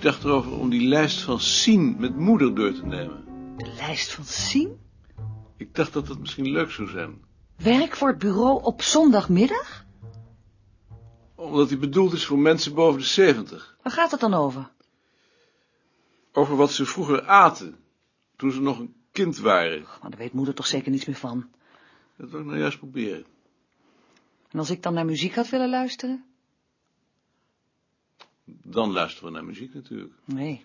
dacht erover om die lijst van Sien met moeder door te nemen. De lijst van Sien? Ik dacht dat dat misschien leuk zou zijn. Werk voor het bureau op zondagmiddag? Omdat die bedoeld is voor mensen boven de zeventig. Waar gaat het dan over? Over wat ze vroeger aten, toen ze nog een kind waren. Maar daar weet moeder toch zeker niets meer van. Dat wil ik nou juist proberen. En als ik dan naar muziek had willen luisteren? Dan luisteren we naar muziek natuurlijk. Nee.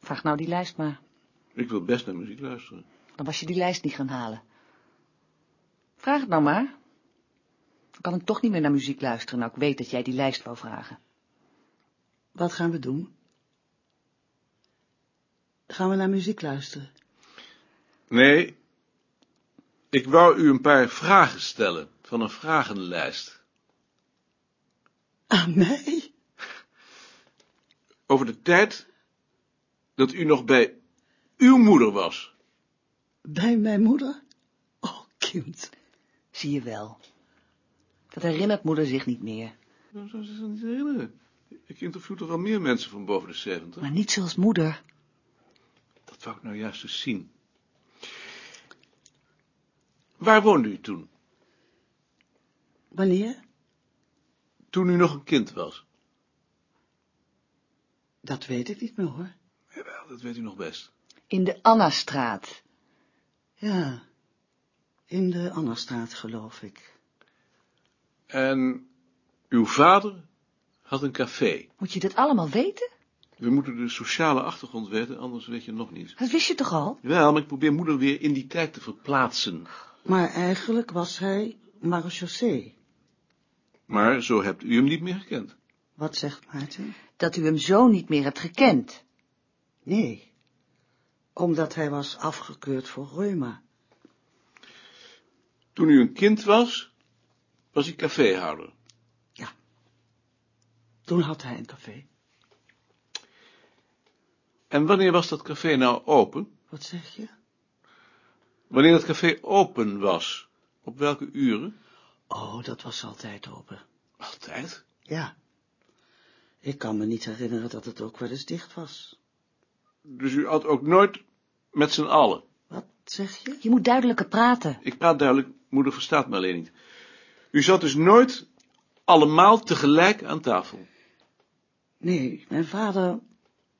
Vraag nou die lijst maar. Ik wil best naar muziek luisteren. Dan was je die lijst niet gaan halen. Vraag het nou maar. Dan kan ik toch niet meer naar muziek luisteren, nou ik weet dat jij die lijst wou vragen. Wat gaan we doen? Gaan we naar muziek luisteren? Nee, ik wou u een paar vragen stellen van een vragenlijst. Aan mij? Over de tijd dat u nog bij uw moeder was. Bij mijn moeder? Oh, kind. Zie je wel. Dat herinnert moeder zich niet meer. Nou, zou ze zich niet herinneren. Ik interview toch wel meer mensen van boven de zeventig? Maar niet zoals moeder. Dat wou ik nou juist eens zien. Waar woonde u toen? Wanneer? Toen u nog een kind was? Dat weet ik niet meer, hoor. Jawel, dat weet u nog best. In de Annastraat. Ja, in de Annastraat, geloof ik. En uw vader had een café. Moet je dit allemaal weten? We moeten de sociale achtergrond weten, anders weet je nog niet. Dat wist je toch al? Wel, maar ik probeer moeder weer in die tijd te verplaatsen. Maar eigenlijk was hij marechaussee. Maar zo hebt u hem niet meer gekend. Wat zegt Maarten? Dat u hem zo niet meer hebt gekend. Nee, omdat hij was afgekeurd voor reuma. Toen u een kind was, was hij caféhouder. Toen had hij een café. En wanneer was dat café nou open? Wat zeg je? Wanneer het café open was? Op welke uren? Oh, dat was altijd open. Altijd. Ja. Ik kan me niet herinneren dat het ook wel eens dicht was. Dus u had ook nooit met z'n allen. Wat zeg je? Je moet duidelijker praten. Ik praat duidelijk, moeder verstaat me alleen niet. U zat dus nooit allemaal tegelijk aan tafel. Nee, mijn vader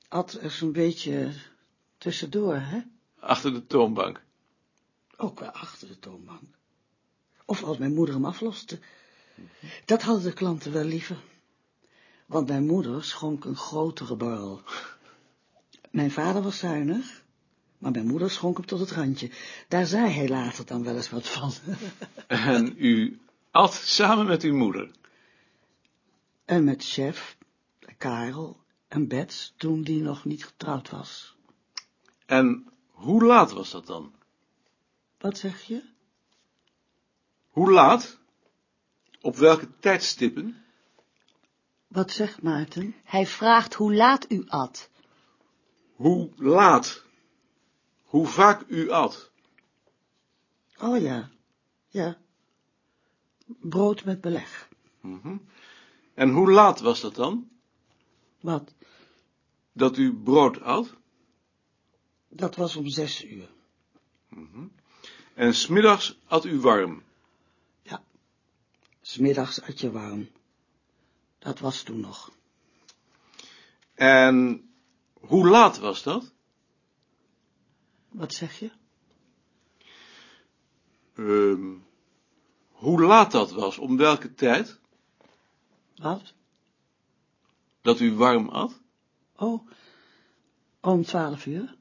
at er zo'n beetje tussendoor, hè? Achter de toonbank. Ook wel achter de toonbank. Of als mijn moeder hem afloste. Dat hadden de klanten wel liever. Want mijn moeder schonk een grotere borrel. Mijn vader was zuinig, maar mijn moeder schonk hem tot het randje. Daar zei hij later dan wel eens wat van. En u at samen met uw moeder. En met chef, Karel en Bets, toen die nog niet getrouwd was. En hoe laat was dat dan? Wat zeg je? Hoe laat? Op welke tijdstippen? Wat zegt Maarten? Hij vraagt hoe laat u at. Hoe laat? Hoe vaak u at? Oh ja, ja. Brood met beleg. Mhm. En hoe laat was dat dan? Wat? Dat u brood at? Dat was om zes uur. En smiddags at u warm. Ja. Smiddags at je warm. Dat was toen nog. En hoe laat was dat? Wat zeg je? Ehm, hoe laat dat was? Om welke tijd? Wat? Dat u warm at? Oh, om twaalf uur.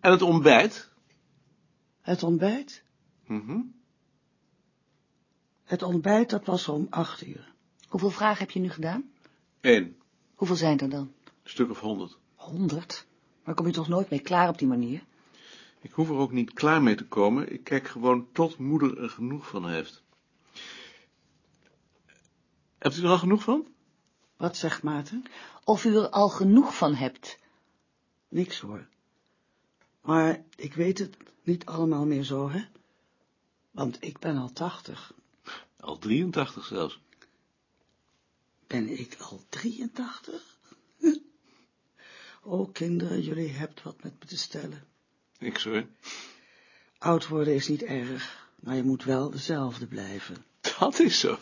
En het ontbijt? Het ontbijt? Mhm. Het ontbijt, dat was om acht uur. Hoeveel vragen heb je nu gedaan? Eén. Hoeveel zijn er dan? Een stuk of honderd. Honderd? Maar kom je toch nooit mee klaar op die manier? Ik hoef er ook niet klaar mee te komen. Ik kijk gewoon tot moeder er genoeg van heeft. Hebt u er al genoeg van? Wat zegt Maarten? Of u er al genoeg van hebt? Niks hoor. Maar ik weet het niet allemaal meer zo, hè? Want ik ben al tachtig. Al 83 zelfs. Ben ik al 83? O, kinderen, jullie hebt wat met me te stellen. Niks hoor. Oud worden is niet erg, maar je moet wel dezelfde blijven. Dat is zo.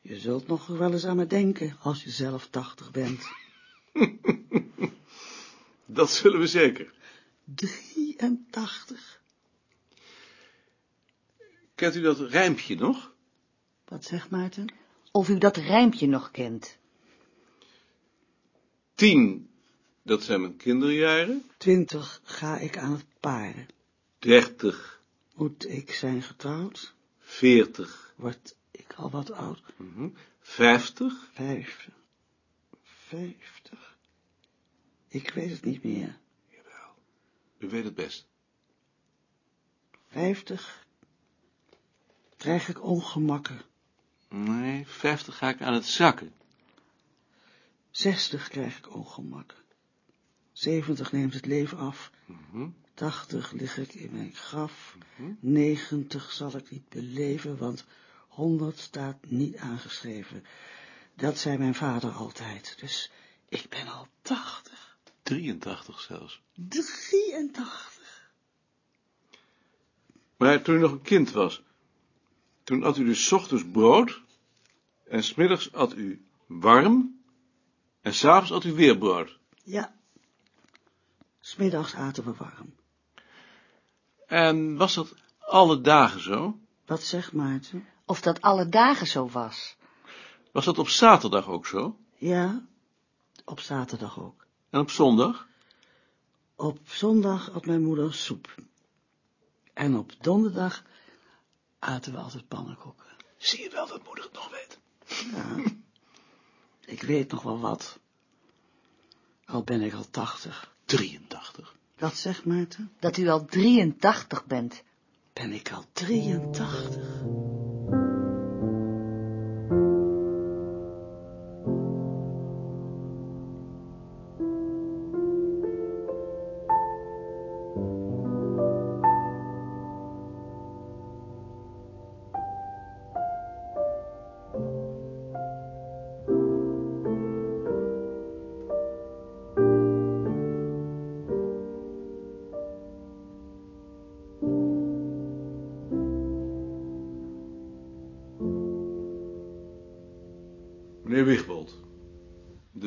Je zult nog wel eens aan me denken als je zelf 80 bent. Dat zullen we zeker. 83? Kent u dat rijmpje nog? Wat zegt Maarten? Of u dat rijmpje nog kent. Tien, dat zijn mijn kinderjaren. 20 ga ik aan het paren. Dertig, Moet ik zijn getrouwd? veertig, Word ik al wat oud? mhm, vijftig, 50. 50. Ik weet het niet meer. u weet het best. 50. Krijg ik ongemakken. Nee, vijftig ga ik aan het zakken. 60 krijg ik ongemakken. 70 neemt het leven af. Mhm, 80 lig ik in mijn graf. mhm. 90 zal ik niet beleven, want 100 staat niet aangeschreven. Dat zei mijn vader altijd. Dus ik ben al 80. 83 zelfs. 83. Maar toen u nog een kind was, toen at u dus 's ochtends brood, en 's middags at u warm, en s'avonds at u weer brood. Ja. Smiddags aten we warm. En was dat alle dagen zo? Wat zegt Maarten? Of dat alle dagen zo was. Was dat op zaterdag ook zo? Ja, op zaterdag ook. En op zondag? Op zondag had mijn moeder soep. En op donderdag aten we altijd pannenkoeken. Zie je wel dat moeder het nog weet? Ja, ik weet nog wel wat. Al ben ik al 80. 83. Wat zegt Maarten? Dat u al 83 bent. Ben ik al 83?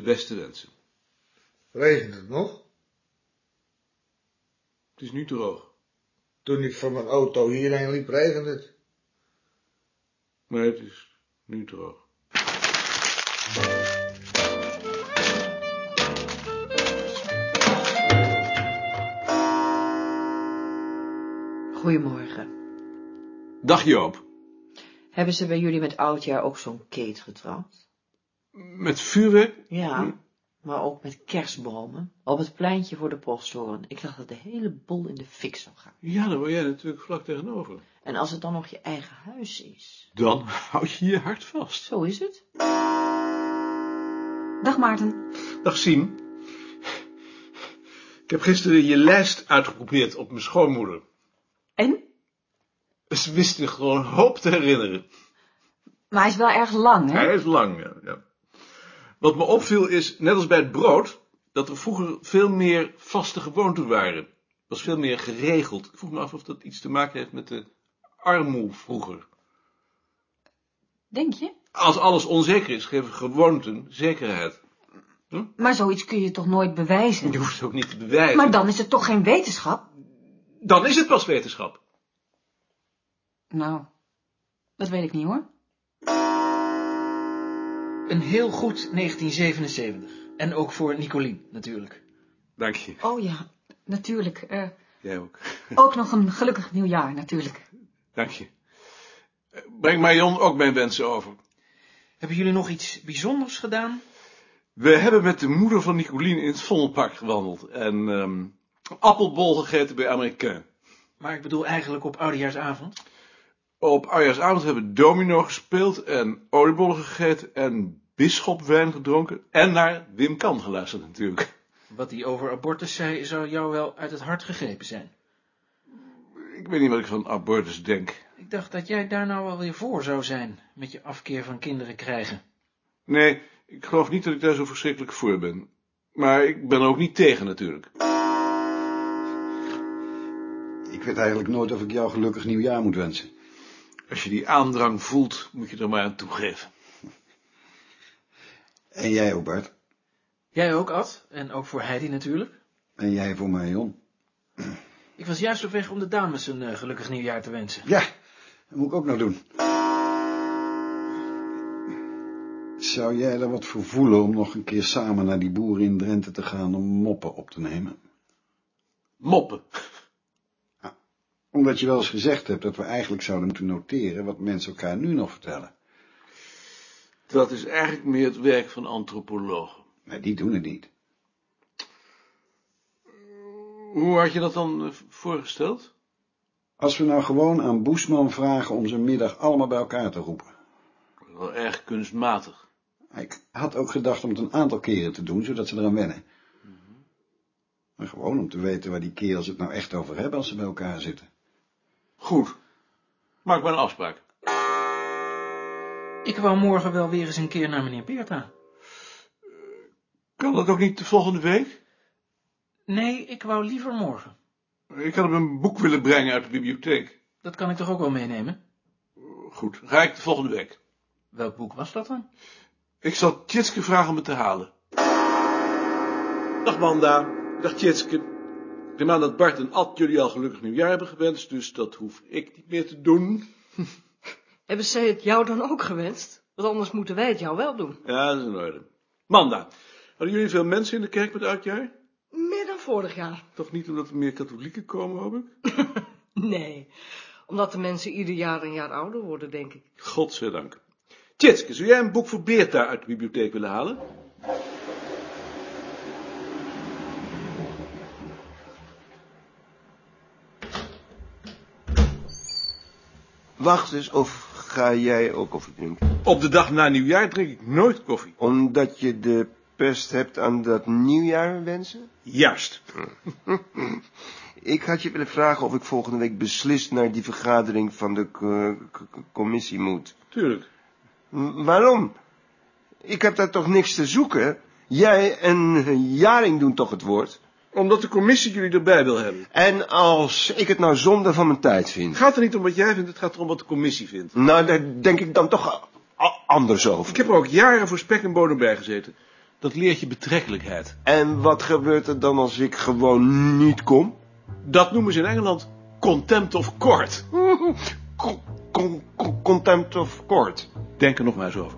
Beste wensen. Regent het nog? Het is nu droog, Toen ik van mijn auto hierheen liep, regende het. maar het is nu droog. Goedemorgen. Dag Joop. Hebben ze bij jullie met oudjaar ook zo'n keet getrouwd? Met vuurwerk? Ja, maar ook met kerstbomen. Op het pleintje voor de posthoorn. Ik dacht dat de hele boel in de fik zou gaan. Ja, daar woon jij natuurlijk vlak tegenover. En als het dan nog je eigen huis is. Dan houd je je hart vast. Zo is het. Dag Maarten. Dag Sien. Ik heb gisteren je lijst uitgeprobeerd op mijn schoonmoeder. En? Ze wist zich gewoon een hoop te herinneren. Maar hij is wel erg lang, hè? Hij is lang, ja, ja. Wat me opviel is, net als bij het brood, dat er vroeger veel meer vaste gewoonten waren. Het was veel meer geregeld. Ik vroeg me af of dat iets te maken heeft met de armoe vroeger. Denk je? Als alles onzeker is, geven gewoonten zekerheid. Maar zoiets kun je toch nooit bewijzen? Je hoeft het ook niet te bewijzen. Maar dan is het toch geen wetenschap? Dan is het pas wetenschap. Nou, dat weet ik niet hoor. Een heel goed 1977. En ook voor Nicolien, natuurlijk. Dank je. Oh ja, natuurlijk. eh, Jij ook. ook nog een gelukkig nieuwjaar, natuurlijk. Dank je. Eh, Breng Marion ook mijn wensen over. Hebben jullie nog iets bijzonders gedaan? We hebben met de moeder van Nicolien in het Vondelpark gewandeld en ehm appelbol gegeten bij Amerikaan. Maar ik bedoel eigenlijk op oudejaarsavond. Op oudejaarsavond hebben we domino gespeeld en oliebollen gegeten en bisschopwijn gedronken en naar Wim Kan geluisterd natuurlijk. Wat hij over abortus zei, zou jou wel uit het hart gegrepen zijn. Ik weet niet wat ik van abortus denk. Ik dacht dat jij daar nou wel weer voor zou zijn, met je afkeer van kinderen krijgen. Nee, ik geloof niet dat ik daar zo verschrikkelijk voor ben. Maar ik ben er ook niet tegen natuurlijk. Ik weet eigenlijk nooit of ik jou gelukkig nieuwjaar moet wensen. Als je die aandrang voelt, moet je er maar aan toegeven. En jij ook, Bart. Jij ook, Ad? En ook voor Heidi natuurlijk. En jij voor mij, Jon. Ik was juist op weg om de dames een eh, gelukkig nieuwjaar te wensen. Ja, dat moet ik ook nog doen. Zou jij er wat voor voelen om nog een keer samen naar die boeren in Drenthe te gaan om moppen op te nemen? Moppen. Omdat je wel eens gezegd hebt dat we eigenlijk zouden moeten noteren wat mensen elkaar nu nog vertellen. Dat is eigenlijk meer het werk van antropologen. Maar die doen het niet. Hoe had je dat dan eh, voorgesteld? Als we nou gewoon aan Boesman vragen om zijn middag allemaal bij elkaar te roepen. Wel erg kunstmatig. Ik had ook gedacht om het een aantal keren te doen, zodat ze eraan wennen. Maar gewoon om te weten waar die kerels het nou echt over hebben als ze bij elkaar zitten. Goed. Maak maar een afspraak. Ik wou morgen wel weer eens een keer naar meneer Beerta. Kan dat ook niet de volgende week? Nee, ik wou liever morgen. Ik had hem een boek willen brengen uit de bibliotheek. Dat kan ik toch ook wel meenemen? Goed, ga ik de volgende week. Welk boek was dat dan? Ik zal Tjitske vragen om het te halen. Dag Manda. Dag Tjitske. Ik neem aan dat Bart en Ad jullie al gelukkig nieuwjaar hebben gewenst, dus dat hoef ik niet meer te doen. Hebben zij het jou dan ook gewenst? Want anders moeten wij het jou wel doen. Ja, dat is in orde. Manda, hadden jullie veel mensen in de kerk met oudjaar? Meer dan vorig jaar. Toch niet omdat er meer katholieken komen, hoop ik? Nee, omdat de mensen ieder jaar een jaar ouder worden, denk ik. Godzijdank. Tjitske, zou jij een boek voor Beerta uit de bibliotheek willen halen? Wacht eens, of ga jij ook koffie drinken? Op de dag na nieuwjaar drink ik nooit koffie. Omdat je de pest hebt aan dat nieuwjaar wensen? Juist. Ik had je willen vragen of ik volgende week beslist naar die vergadering van de co- co- commissie moet. Tuurlijk. M- waarom? Ik heb daar toch niks te zoeken? Jij en Jaring doen toch het woord? Omdat de commissie jullie erbij wil hebben. En als ik het nou zonde van mijn tijd vind? Het gaat er niet om wat jij vindt, het gaat erom wat de commissie vindt. Nou, daar denk ik dan toch anders over. Ik heb er ook jaren voor spek en bodem bij gezeten. Dat leert je betrekkelijkheid. En wat gebeurt er dan als ik gewoon niet kom? Dat noemen ze in Engeland contempt of court. Con- con- con- contempt of court. Denk er nog maar eens over.